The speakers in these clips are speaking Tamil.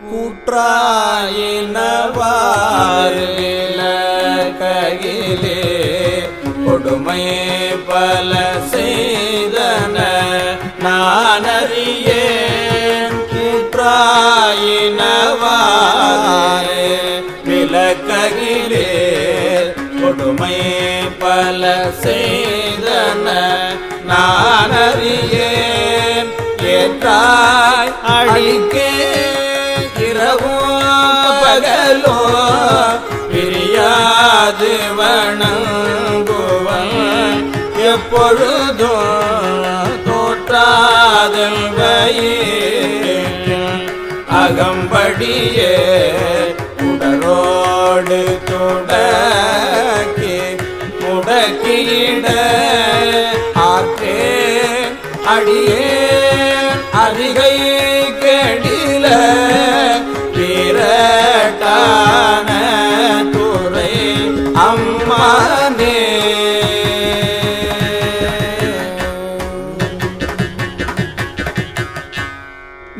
குற்றாயினவாரிலே கொடுமை பல செய்தன நான் அறியேன் கூற்றாயினவாறு கொடுமை பல செய்தன நான் ஏற்றாய் அழிக்கே பகலோ பிரியாது வணங்குவன். எப்பொழுதோ தோற்றாதல் அகம்படியே உடரோடு தொடக்கி முடக்கிட ஆற்றே அடியே அதிகை அம்மானே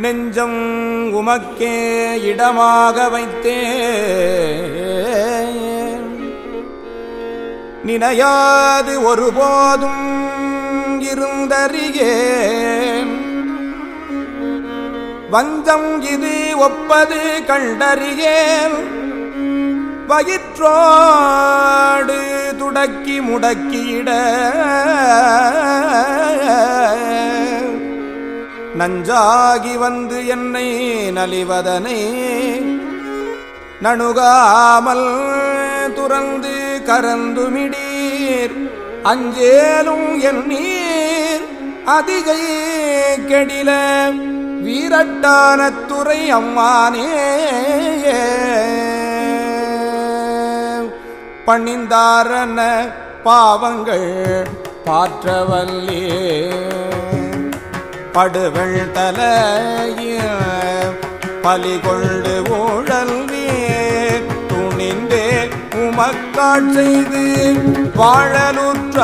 நெஞ்சம் உமக்கே இடமாக வைத்தே நினையாது ஒருபோதும் இருந்தறியேன். வஞ்சம் இது ஒப்பது கண்டறியேன். வயிற்றோடு துடக்கி முடக்கியிட. நஞ்சாகி வந்து என்னை நலிவதனை நணுகாமல் துறந்து கரந்துமிடீர் அஞ்சேலும் என் நீர் அதிகை கெடில வீரட்டான துறை அம்மானே. பணிந்தாரன பாவங்கள் பாற்றவல்லே படுவள் தலைய பலி கொண்டு ஊழல்வே துணிந்தே உமக்காட் வாழலுற்ற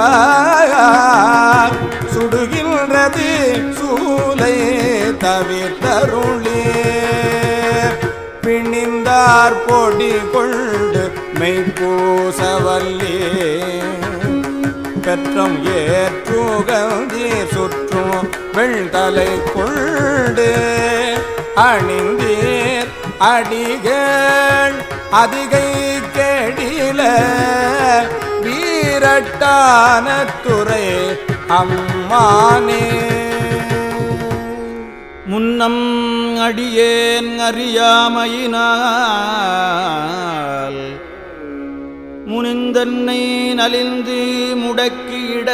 சுடுகின்றது சூலை தவிர்த்தருளே பிணிந்தார் பொடி கொண்டு மெய்ப்பூசவல்லே. பெற்றம் ஏற்றுகந்தி சுற்றும் வெள்தலை கொண்டு அணிந்தீர் அடிகள். அதிகை கெடில வீரட்டான துறை அம்மானே. முன்னம் அடியேன் அறியாமையினா தன்னை நலிந்து முடக்கியிட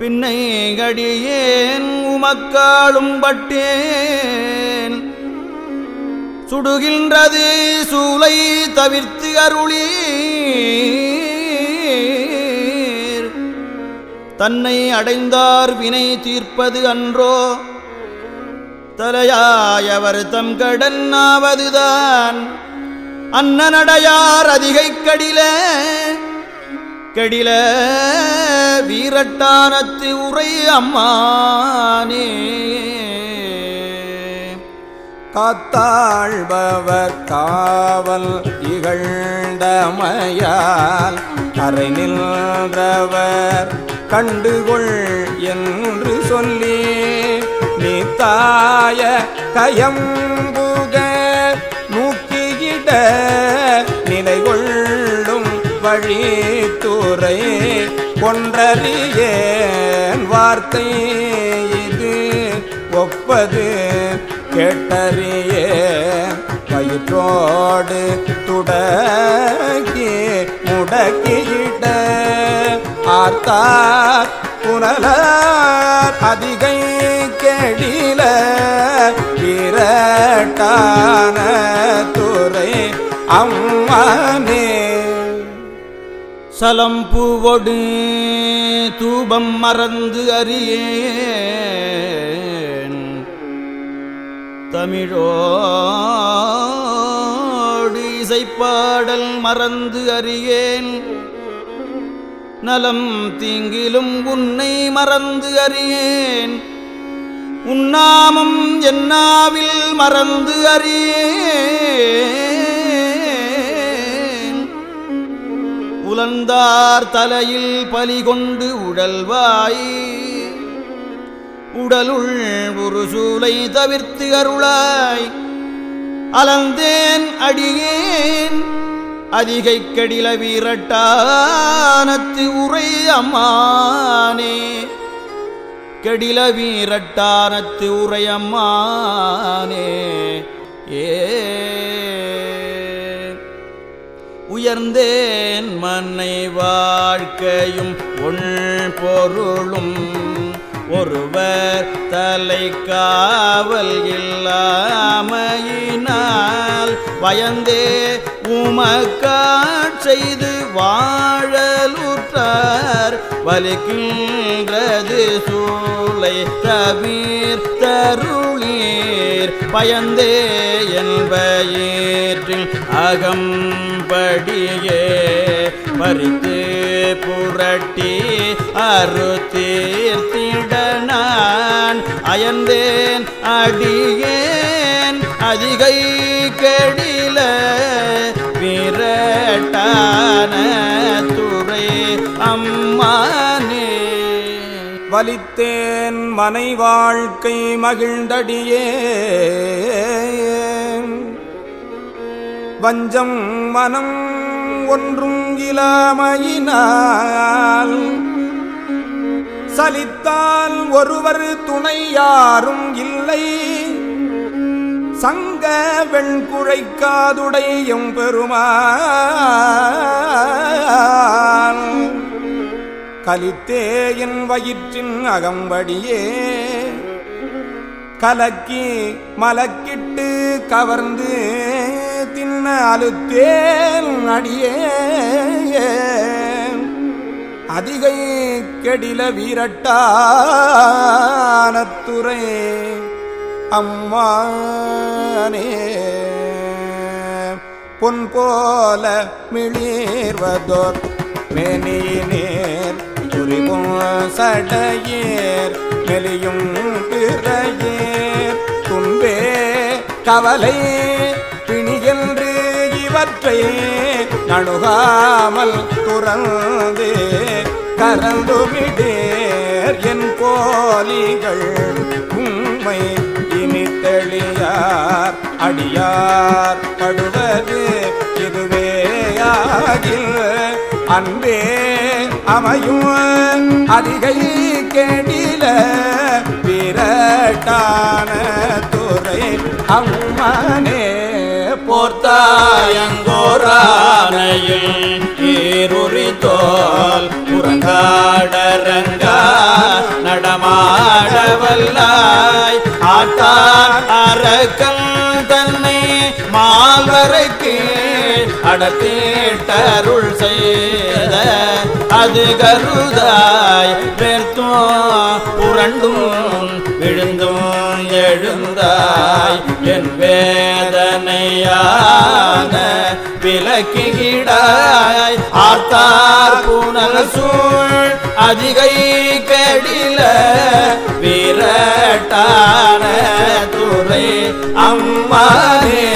பின்னை கடியேன் உமக்காளும் பட்டேன். சுடுகின்றது சூலை தவிர்த்து அருளீர். தன்னை அடைந்தார் வினை தீர்ப்பது அன்றோ? தலையாயவர் தம் கடன் ஆவதுதான். அன்னநடையார் அதிகை கடில கடில வீரட்டானத்து உரை அம்மானே. காத்தாழ்பவர் காவல் இகழ்ந்தமையால் அறை நின்றவர் கண்டுகொள் என்று சொல்லி நீ தாய கயம்பு நூக்கியிட நிலை கொள்ளும் வழித்துறை கொன்றறியேன் வார்த்தை இது. ஒப்பது கேட்டறிய வயிற்றோடு துடக்கி முடக்கியிட ஆர்த்தார் புனலார் அதிகை கேடில விரட்டான அம்மானே. சலம்பூவொடு தூபம் மறந்து அறியேன். தமிழோடு இசைப்பாடல் மறந்து அறியேன். நலம் தீங்கிலும் உன்னை மறந்து அறியேன். உன்னாமம் என்னாவில் மறந்து அறியேன். உலந்தார் தலையில் பலிகொண்டு உடல்வாய். உடலுள் ஒரு சூலை தவிர்த்து அருளாய். அலந்தேன் அடியேன் அதிகை கடில வீரட்டானத்து உரை அம்மானே. கெடில வீரட்டானத்து உரை அம்மானே. ஏ உயர்ந்தேன் மன்னை வாழ்க்கையும் உள் பொருளும். ஒருவர் தலை காவல் இல்லாமையினால் பயந்தே உமக்காட் செய்து வாழ வலிக்கின்றது சூளை தவிர் தருளீர். பயந்தே என்பயிற்றில் அகம்படியே பறித்து புரட்டி அறுத்தீர்த்திட அயந்தேன் அடியே வலித்தேன் மனை வாழ்க்கை மகிழ்ந்தடியே வஞ்சம் மனம் ஒன்றும் இலாமையினால் சலித்தால் ஒருவர் துணை யாரும் இல்லை. சங்க வெண்குழைக்காதுடையும் பெருமாள் தேயின் என் வயிற்றின் அகம்படியே. கலக்கி மலக்கிட்டு கவர்ந்து தின்ன அழுத்தேன் அடியே. அதிகை கெடில வீரட்டானத்துறை அம்மானே. பொன் போல மிளீர்வதோர் மேனியினேர் துரிபும் சடையேர் மெலியும் பிறையேர். துன்பே கவலை பிணியென்று இவற்றை நணுகாமல் துறந்து கரந்துமிடேர் என் போலிகள் உண்மை இனி தெளியார் அடியார் படுவது இதுவே ஆகில் அன்பே அமையும் அதிகை கேடில விரட்டான துறை அம்மனே போர்த்தாயங்கோரானையில் ஈருரி தோல் புறங்காடரங்கா நடமாடவல்லாய் ஆட்டான் அரக்கன் தன்னை மால்வரைக்கு அடத்தீட்டருள் அது கருதாய் பெர்த்தோ புரண்டும் விழுந்தும் எழுந்தாய். என் வேதனையான விலக்கிடாய் ஆர்த்தார் புனல் சூழ் அதிகை கடில விரட்டான துறை அம்மானே.